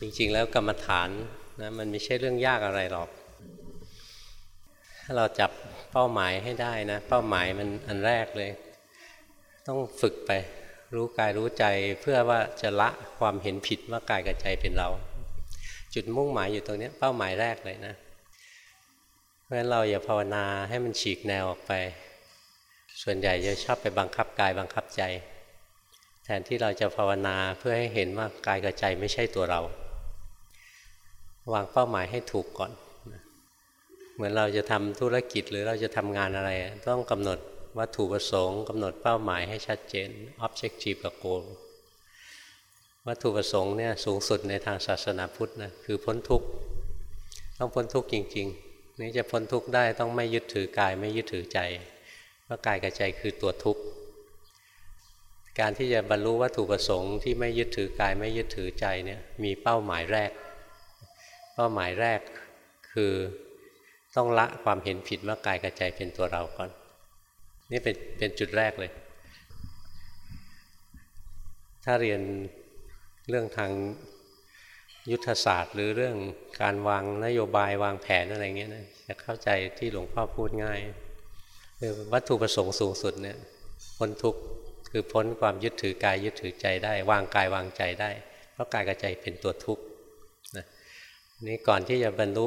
จริงๆ แล้วกรรมฐานนะมันไม่ใช่เรื่องยากอะไรหรอก ถ้าเราจับเป้าหมายให้ได้นะ เป้าหมายมันอันแรกเลย ต้องฝึกไป รู้กายรู้ใจเพื่อว่าจะละความเห็นผิดว่ากายกับใจเป็นเรา จุดมุ่งหมายอยู่ตรงนี้เป้าหมายแรกเลยนะ เพราะฉะนั้นเราอย่าภาวนาให้มันฉีกแนวออกไป ส่วนใหญ่จะชอบไปบังคับกายบังคับใจ แทนที่เราจะภาวนาเพื่อให้เห็นว่ากายกับใจไม่ใช่ตัวเรา วางเป้าหมายให้ถูกก่อน เหมือนเราจะทำธุรกิจหรือเราจะทำงานอะไร ต้องกำหนดวัตถุประสงค์กำหนดเป้าหมายให้ชัดเจน objective กับ goal วัตถุประสงค์เนี่ยสูงสุดในทางศาสนาพุทธนะคือพ้นทุกข์ต้องพ้นทุกข์จริง ๆ นี่จะพ้นทุกข์ได้ต้องไม่ยึดถือกายไม่ยึดถือใจเพราะกายกับใจคือตัวทุกข์การที่จะบรรลุวัตถุประสงค์ที่ไม่ยึดถือกายไม่ยึดถือใจเนี่ยมีเป้าหมายแรก เป้าหมายแรกคือต้องละความเห็นผิดว่ากายกับใจเป็นตัวเราก่อน นี่เป็นเป็นจุดแรกเลย ถ้าเรียนเรื่องทางยุทธศาสตร์ หรือเรื่องการวางนโยบายวางแผนอะไรเงี้ยนะจะเข้าใจที่หลวงพ่อพูดง่ายคือวัตถุประสงค์สูงสุดเนี่ยพ้นทุกข์คือพ้นความยึดถือกายยึดถือใจได้ วางกายวางใจได้ เพราะกายกับใจเป็นตัวทุกข์นะ นี่ก่อนที่จะบรรลุ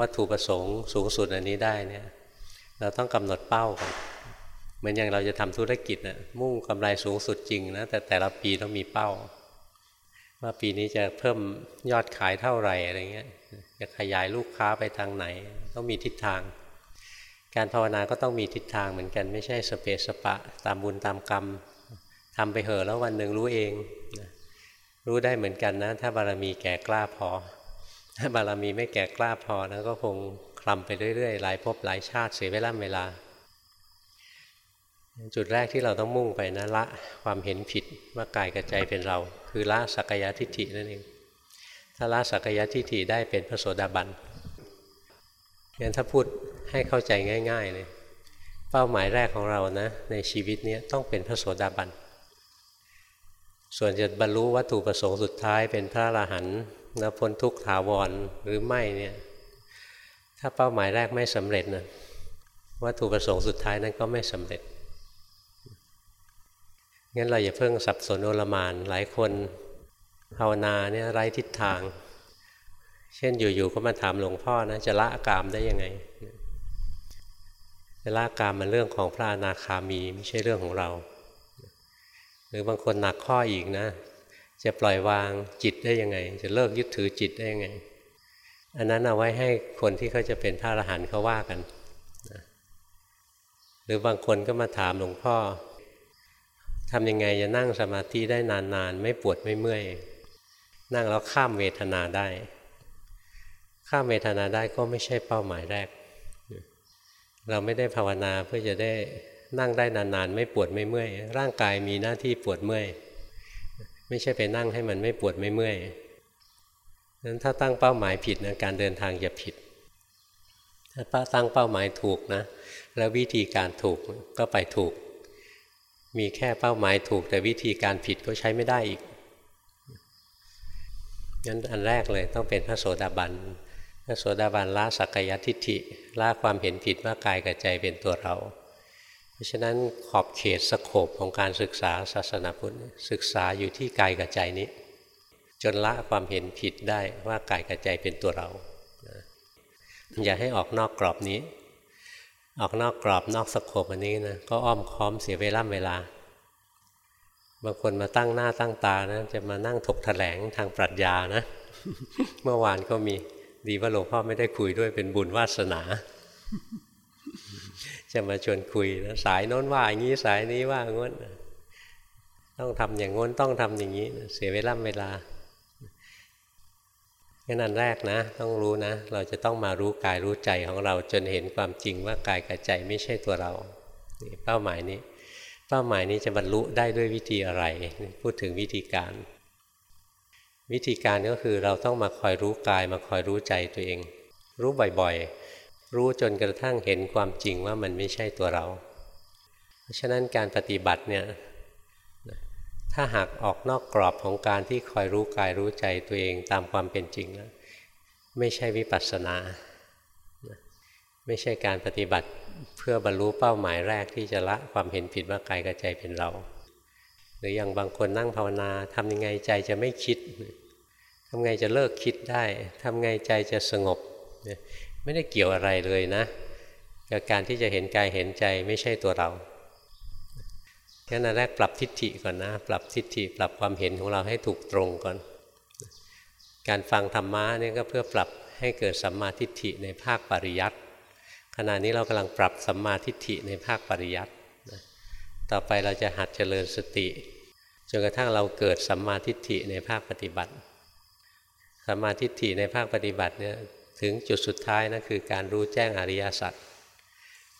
วัตถุประสงค์สูงสุดอันนี้ได้เนี่ย เราต้องกำหนดเป้าก่อนเหมือนอย่างเราจะทำธุรกิจนะมุ่งกำไรสูงสุดจริงนะแต่แต่ละปีต้องมีเป้า ว่าปีนี้จะเพิ่มยอดขายเท่าไหร่อะไรเงี้ยจะขยายลูกค้าไปทางไหน ต้องมีทิศทาง การภาวนาก็ต้องมีทิศทางเหมือนกันไม่ใช่สเปสปะ ตามบุญตามกรรมทำไปเหอะแล้ววันหนึ่งรู้เอง รู้ได้เหมือนกันนะ ถ้าบารมีแก่กล้าพอ ถ้าบารมีไม่แก่กล้าพอนะก็คงคลำไปเรื่อยๆ หลายภพหลายชาติเสียเวลาเวลา จุดแรกที่เราต้องมุ่งไปนะละความเห็นผิดว่ากายกับใจเป็นเรา คือละสักยะทิฏฐินั่นเองถ้าละสักยะทิฏฐิได้เป็นพระโสดาบันงั้นถ้าพูดให้เข้าใจง่าย ๆ เลย เป้าหมายแรกของเรานะในชีวิตนี้ต้องเป็นพระโสดาบันส่วนจะบรรลุวัตถุประสงค์สุดท้ายเป็นพระอรหันต์ แล้วพ้นทุกข์ถาวรหรือไม่เนี่ยถ้าเป้าหมายแรกไม่สำเร็จนะวัตถุประสงค์สุดท้ายนั้นก็ไม่สำเร็จงั้นเราอย่าเพิ่งสับสนโอลมานหลายคนภาวนาเนี่ยไร้ทิศทาง เช่นอยู่ๆก็มาถามหลวงพ่อนะจะละกามได้ยังไงจะละกามมันเรื่องของพระอนาคามีไม่ใช่เรื่องของเรา หรือบางคนหนักข้ออีกนะ จะปล่อยวางจิตได้ยังไง จะเลิกยึดถือจิตได้ยังไง อันนั้นเอาไว้ให้คนที่เขาจะเป็นพระอรหันต์เขาว่ากันหรือบางคนก็มาถามหลวงพ่อทำยังไงจะนั่งสมาธิได้นานๆ ไม่ปวดไม่เมื่อย นั่งแล้วข้ามเวทนาได้ ข้ามเวทนาได้ก็ไม่ใช่เป้าหมายแรก เราไม่ได้ภาวนาเพื่อจะได้นั่งได้นานๆ ไม่ปวดไม่เมื่อย ร่างกายมีหน้าที่ปวดเมื่อย ไม่ใช่ไปนั่งให้มันไม่ปวดไม่เมื่อยนั้นถ้าตั้งเป้าหมายผิดนะการเดินทางจะผิดถ้าตั้งเป้าหมายถูกนะ แล้ววิธีการถูกก็ไปถูก มีแค่เป้าหมายถูก แต่วิธีการผิดก็ใช้ไม่ได้อีกงั้นอันแรกเลยต้องเป็นพระโสดาบันพระโสดาบันละสักกายทิฏฐิละความเห็นผิดว่ากายกับใจเป็นตัวเรา เพราะฉะนั้นขอบเขตสโคบของการศึกษาศาสนาพุทธศึกษาอยู่ที่กายกับใจนี้ จนละความเห็นผิดได้ว่ากายกับใจเป็นตัวเราอย่าให้ออกนอกกรอบนี้ ออกนอกกรอบนอกสโคปอันนี้นะก็อ้อมค้อมเสียเวลาเวลาบางคนมาตั้งหน้าตั้งตานะจะมานั่งถกถแถลงทางปรัชญานะ เมื่อวานก็มีดีว่าหลวงพ่อไม่ได้คุยด้วยเป็นบุญวาสนา จะมาชวนคุยนะสายโน้นว่าอย่างนี้สายนี้ว่าง้นต้องทำอย่างง้นต้องทำอย่างนี้ เสียเวลาเวลางั้นอันแรกนะ ต้องรู้นะ เราจะต้องมารู้กายรู้ใจของเราจนเห็นความจริงว่ากายกับใจไม่ใช่ตัวเราเป้าหมายนี้ เป้าหมายนี้จะบรรลุได้ด้วยวิธีอะไร พูดถึงวิธีการ วิธีการก็คือเราต้องมาคอยรู้กายมาคอยรู้ใจตัวเอง รู้บ่อยๆ รู้จนกระทั่งเห็นความจริงว่ามันไม่ใช่ตัวเรา เพราะฉะนั้นการปฏิบัติเนี่ยถ้าหากออกนอกกรอบของการที่คอยรู้กายรู้ใจตัวเองตามความเป็นจริงแล้วไม่ใช่วิปัสสนา ไม่ใช่การปฏิบัติเพื่อบรรลุเป้าหมายแรกที่จะละความเห็นผิดว่ากายกับใจเป็นเรา หรืออย่างบางคนนั่งภาวนาทำยังไงใจจะไม่คิดทำไงจะเลิกคิดได้ทำไงใจจะสงบ ไม่ได้เกี่ยวอะไรเลยนะกับการที่จะเห็นกายเห็นใจไม่ใช่ตัวเราแค่นั้นแรกปรับทิฏฐิก่อนนะ ปรับทิฏฐิปรับความเห็นของเราให้ถูกตรงก่อน การฟังธรรมะนี่ก็เพื่อปรับให้เกิดสัมมาทิฏฐิในภาคปริยัติขณะนี้เรากำลังปรับสัมมาทิฏฐิในภาคปริยัติต่อไปเราจะหัดเจริญสติจนกระทั่งเราเกิดสัมมาทิฏฐิในภาคปฏิบัติสัมมาทิฏฐิในภาคปฏิบัติเนี่ย ถึงจุดสุดท้ายนะคือการรู้แจ้งอริยสัจ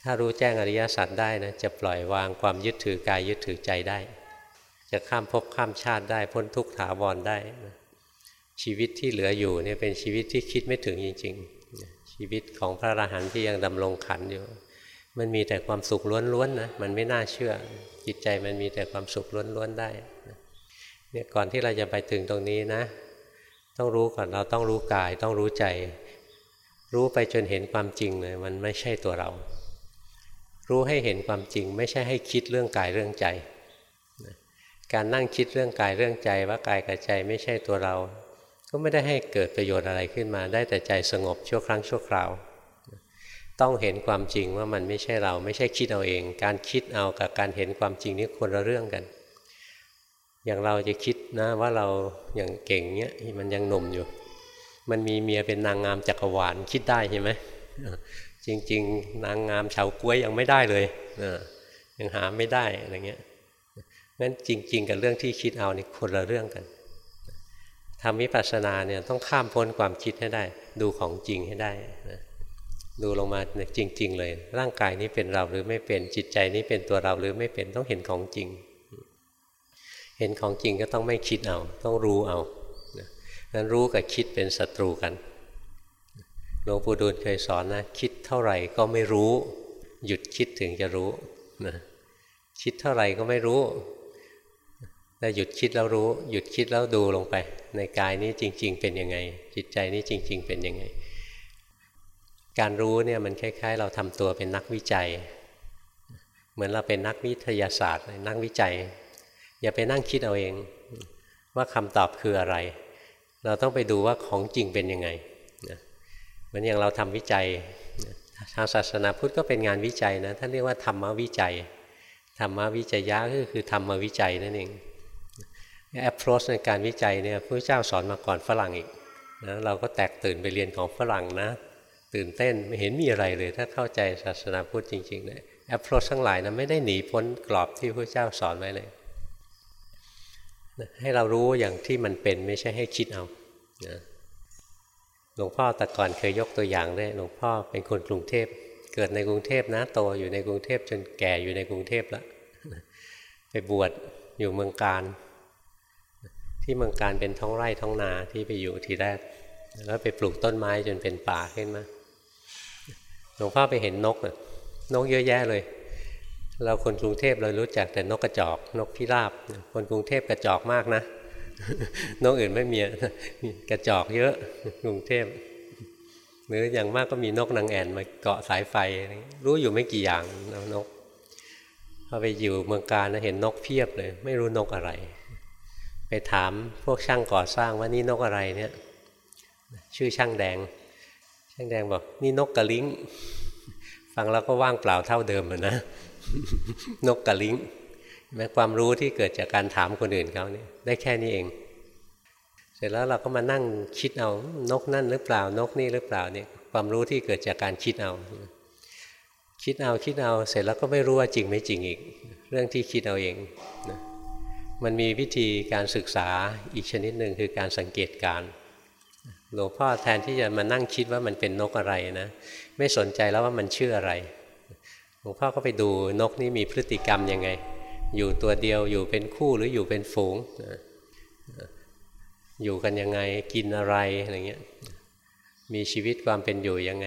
ถ้ารู้แจ้งอริยสัจได้นะจะปล่อยวางความยึดถือกายยึดถือใจได้ จะข้ามภพข้ามชาติได้พ้นทุกข์ถาวรได้นะชีวิตที่เหลืออยู่เนี่ยเป็นชีวิตที่คิดไม่ถึงจริง ๆ ชีวิตของพระอรหันต์ที่ยังดำรงขันอยู่ มันมีแต่ความสุขล้วนๆนะมันไม่น่าเชื่อ จิตใจมันมีแต่ความสุขล้วนๆได้เนี่ยก่อนที่เราจะไปถึงตรงนี้นะ ต้องรู้ก่อนเราต้องรู้กายต้องรู้ใจ รู้ไปจนเห็นความจริงเลยมันไม่ใช่ตัวเรา รู้ให้เห็นความจริง ไม่ใช่ให้คิดเรื่องกายเรื่องใจ การนั่งคิดเรื่องกายเรื่องใจว่ากายกับใจไม่ใช่ตัวเรา ก็ไม่ได้ให้เกิดประโยชน์อะไรขึ้นมา ได้แต่ใจสงบชั่วครั้งชั่วคราว ต้องเห็นความจริงว่ามันไม่ใช่เรา ไม่ใช่คิดเอาเอง การคิดเอากับการเห็นความจริงนี่คนละเรื่องกัน อย่างเราจะคิดนะว่าเราอย่างเก่งเนี้ยมันยังหนุ่มอยู่ มันมีเมียเป็นนางงามจักรวาลคิดได้ใช่ไหมจริง ๆ นางงามชาวกล้วยยังไม่ได้เลยยังหาไม่ได้อะไรเงี้ยงั้นจริง ๆ กับเรื่องที่คิดเอานี่คนละเรื่องกันทำวิปัสสนาเนี่ยต้องข้ามพ้นความคิดให้ได้ ดูของจริงให้ได้นะดูลงมาจริง ๆ เลย ร่างกายนี้เป็นเราหรือไม่เป็นจิตใจนี้เป็นตัวเราหรือไม่เป็นต้องเห็นของจริง เห็นของจริงก็ต้องไม่คิดเอา ต้องรู้เอา นั้นรู้กับคิดเป็นศัตรูกันหลวงปู่ดูลเคยสอนนะคิดเท่าไหร่ก็ไม่รู้ หยุดคิดถึงจะรู้นะคิดเท่าไหร่ก็ไม่รู้แต่หยุดคิดแล้วรู้ หยุดคิดแล้วดูลงไป ในกายนี้จริง ๆ เป็นยังไง จิตใจนี้จริง ๆ เป็นยังไง การรู้เนี่ยมันคล้าย ๆ เราทำตัวเป็นนักวิจัย เหมือนเราเป็นนักวิทยาศาสตร์นักวิจัย อย่าไปนั่งคิดเอาเอง ว่าคำตอบคืออะไร เราต้องไปดูว่าของจริงเป็นยังไงมือนอย่างเราทำวิจัยทางศาสนาพุทธก็เป็นงานวิจัยนะท่านเรียกว่าธรรมวิจัยธรรมวิจัยยะก็คือธรรมวิจัยนั่นเองแอปโรสในการวิจัยเนี่ยพระเจ้าสอนมาก่อนฝรั่งอีกนะเราก็แตกตื่นไปเรียนของฝรั่งนะ ตื่นเต้นไม่เห็นมีอะไรเลย ถ้าเข้าใจศาสนาพุทธจริงๆเนี่ยแอปโรสทั้งหลายนะไม่ได้หนีพ้นกรอบที่พระเจ้าสอนไว้เลย ให้เรารู้อย่างที่มันเป็นไม่ใช่ให้คิดเอานะหลวงพ่อแต่ก่อนเคยยกตัวอย่างได้หลวงพ่อเป็นคนกรุงเทพ เกิดในกรุงเทพนะโตอยู่ในกรุงเทพจนแก่อยู่ในกรุงเทพแล้วไปบวชอยู่เมืองการ ที่เมืองการเป็นท้องไร่ท้องนาที่ไปอยู่ทีแรก แล้วไปปลูกต้นไม้จนเป็นป่าขึ้นมาหลวงพ่อไปเห็นนกนกเยอะแยะเลย เราคนกรุงเทพเรารู้จักแต่นกกระจอก นกพิราบ คนกรุงเทพกระจอกมากนะ นกอื่นไม่มีกระจอกเยอะกรุงเทพหรืออย่างมากก็มีนกนางแอ่นมาเกาะสายไฟ รู้อยู่ไม่กี่อย่างนกพอไปอยู่เมืองการนะเห็นนกเพียบเลย ไม่รู้นกอะไร ไปถามพวกช่างก่อสร้างว่านี่นกอะไรเนี่ย ชื่อช่างแดง ช่างแดงบอกนี่นกกระลิงฟังแล้วก็ว่างเปล่าเท่าเดิมนะ นกกระลิงแม้ความรู้ที่เกิดจากการถามคนอื่นเขาเนี่ยได้แค่นี้เอง เสร็จแล้วเราก็มานั่งคิดเอานกนั่นหรือเปล่านกนี่หรือเปล่าเนี่ยความรู้ที่เกิดจากการคิดเอา คิดเอาคิดเอาเสร็จแล้วก็ไม่รู้ว่าจริงไม่จริงอีก เรื่องที่คิดเอาเองนะมันมีวิธีการศึกษาอีกชนิดหนึ่งคือการสังเกตการหลวงพ่อแทนที่จะมานั่งคิดว่ามันเป็นนกอะไรนะ ไม่สนใจแล้วว่ามันชื่ออะไร หลวงพ่อก็ไปดูนกนี้มีพฤติกรรมยังไง อยู่ตัวเดียวอยู่เป็นคู่หรืออยู่เป็นฝูง อยู่กันยังไงกินอะไรอะไรเงี้ยมีชีวิตความเป็นอยู่ยังไง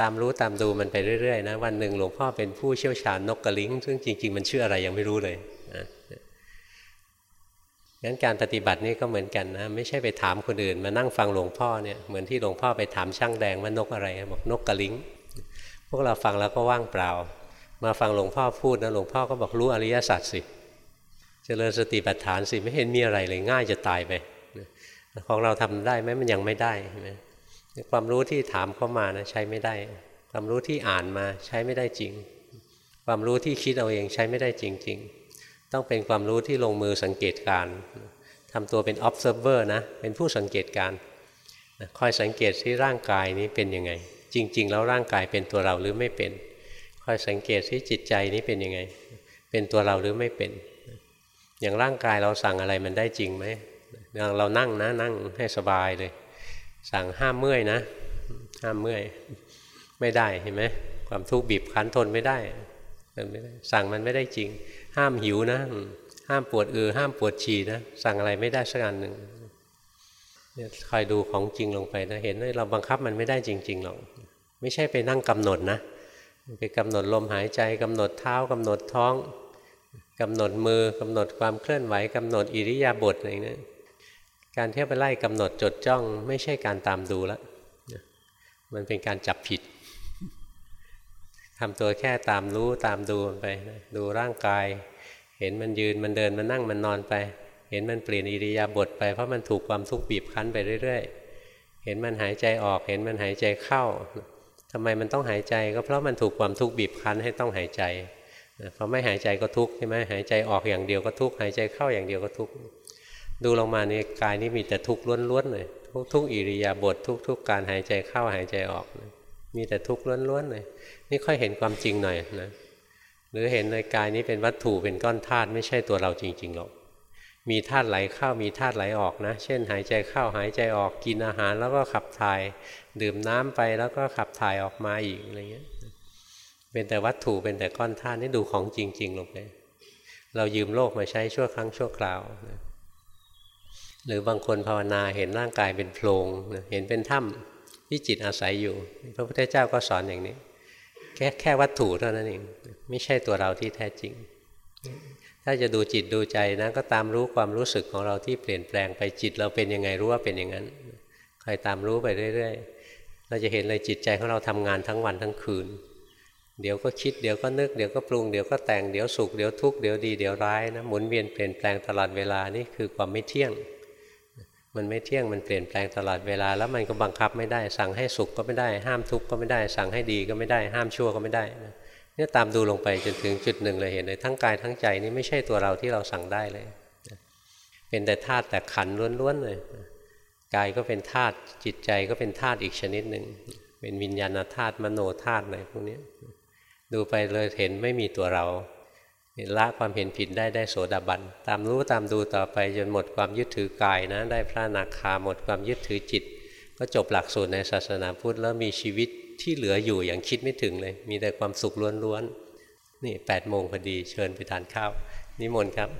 ตามรู้ตามดูมันไปเรื่อยๆนะวันหนึ่งหลวงพ่อเป็นผู้เชี่ยวชาญนกกระลิงซึ่งจริง ๆ มันชื่ออะไรยังไม่รู้เลยงั้นการปฏิบัตินี่ก็เหมือนกันนะ ไม่ใช่ไปถามคนอื่น มานั่งฟังหลวงพ่อเนี่ยเหมือนที่หลวงพ่อไปถามช่างแดงว่านกอะไรบอกนกกระลิง วกเราฟังแล้วก็ว่างเปล่า มาฟังหลวงพ่อพูดนะหลวงพ่อก็บอกรู้อริยสัจสิเจริญสติปัฏฐานสิไม่เห็นมีอะไรเลยง่ายจะตายไปของเราทำได้ไหมมันยังไม่ได้ไหมความรู้ที่ถามเข้ามานะใช้ไม่ได้ ความรู้ที่อ่านมาใช้ไม่ได้จริง ความรู้ที่คิดเอาเองใช้ไม่ได้จริง ๆ ต้องเป็นความรู้ที่ลงมือสังเกตการทำตัวเป็น observer นะเป็นผู้สังเกตการคอยสังเกตที่ร่างกายนี้เป็นยังไง จริง ๆ แล้วร่างกายเป็นตัวเราหรือไม่เป็นคอยสังเกตที่จิตใจนี้เป็นยังไง เป็นตัวเราหรือไม่เป็น อย่างร่างกายเราสั่งอะไรมันได้จริงไหมอย่างเรานั่งนะนั่งให้สบายเลย สั่งห้ามเมื่อยนะ ห้ามเมื่อยไม่ได้เห็นไหมความทุกข์บีบคั้นทนไม่ได้สั่งมันไม่ได้จริง ห้ามหิวนะ ห้ามปวดเออห้ามปวดฉี่นะ สั่งอะไรไม่ได้สักอันหนึ่งคอยดูของจริงลงไปนะเห็นว่าเราบังคับมันไม่ได้จริง ๆ หรอก ไม่ใช่ไปนั่งกำหนดนะไปกำหนดลมหายใจกำหนดเท้ากำหนดท้องกำหนดมือกำหนดความเคลื่อนไหวกำหนดอิริยาบถอะไรเนี่ยการเที่ยวไปไล่กำหนดจดจ้อง ไม่ใช่การตามดูแล้วมันเป็นการจับผิดทำตัวแค่ตามรู้ตามดูไปดูร่างกาย เห็นมันยืนมันเดินมันนั่งมันนอนไป เห็นมันเปลี่ยนอิริยาบถไปเพราะมันถูกความทุกข์บีบคั้นไปเรื่อย ๆ เห็นมันหายใจออก เห็นมันหายใจเข้า ทำไมมันต้องหายใจก็เพราะมันถูกความทุกข์บีบคั้นให้ต้องหายใจพอไม่หายใจก็ทุกข์ใช่ไหมหายใจออกอย่างเดียวก็ทุกข์หายใจเข้าอย่างเดียวก็ทุกข์ดูลงมาในกายนี้มีแต่ทุกข์ล้วนๆเลยทุกทุกอิริยาบถทุกทุกการหายใจเข้าหายใจออก มีแต่ทุกข์ล้วนๆเลยนี่ค่อยเห็นความจริงหน่อยนะหรือเห็นในกายนี้เป็นวัตถุเป็นก้อนธาตุไม่ใช่ตัวเราจริงๆหรอก มีธาตุไหลเข้ามีธาตุไหลออกนะ เช่น หายใจเข้าหายใจออกกินอาหารแล้วก็ขับถ่าย ดื่มน้ำไปแล้วก็ขับถ่ายออกมาอีกอะไรเงี้ยเป็นแต่วัตถุเป็นแต่ก้อนธาตุนี่ดูของจริง ๆลงไปเรายืมโลกมาใช้ชั่วครั้งชั่วคราวนะหรือบางคนภาวนาเห็นร่างกายเป็นโพรงเห็นเป็นถ้ำที่จิตอาศัยอยู่ พระพุทธเจ้าก็สอนอย่างนี้ แค่แค่วัตถุเท่านั้นเองไม่ใช่ตัวเราที่แท้จริง ถ้าจะดูจิตดูใจนะก็ตามรู้ความรู้สึกของเราที่เปลี่ยนแปลงไปจิตเราเป็นยังไงรู้ว่าเป็นอย่างนั้นคอยตามรู้ไปเรื่อย ๆ เราจะเห็นเลยจิตใจของเราทำงานทั้งวันทั้งคืน เดี๋ยวก็คิดเดี๋ยวก็นึกเดี๋ยวก็ปรุงเดี๋ยวก็แต่งเดี๋ยวสุขเดี๋ยวทุกข์เดี๋ยวดีเดี๋ยวร้ายนะหมุนเวียนเปลี่ยนแปลงตลอดเวลานี่คือความไม่เที่ยง มันไม่เที่ยงมันเปลี่ยนแปลงตลอดเวลา แล้วมันก็บังคับไม่ได้ สั่งให้สุขก็ไม่ได้ ห้ามทุกข์ก็ไม่ได้ สั่งให้ดีก็ไม่ได้ ห้ามชั่วก็ไม่ได้ เนี่ยตามดูลงไปจนถึงจุดหนึ่งเลยเห็นเลยทั้งกายทั้งใจนี่ไม่ใช่ตัวเราที่เราสั่งได้เลย เป็นแต่ธาตุแต่ขันล้วนๆเลยกายก็เป็นธาตุจิตใจก็เป็นธาตุอีกชนิดหนึ่งเป็นวิญญาณธาตุมโนธาตุอะไรพวกนี้ดูไปเลยเห็นไม่มีตัวเราละความเห็นผิดได้ได้โสดาบัน ตามรู้ตามดูต่อไปจนหมดความยึดถือกายนะ ได้พระนาคาหมดความยึดถือจิต ก็จบหลักสูตรในศาสนาพุทธแล้วมีชีวิต ที่เหลืออยู่อย่างคิดไม่ถึงเลย มีแต่ความสุขล้วนๆนี่แปดโมงพอดีเชิญไปทานข้าว นิมนต์ครับ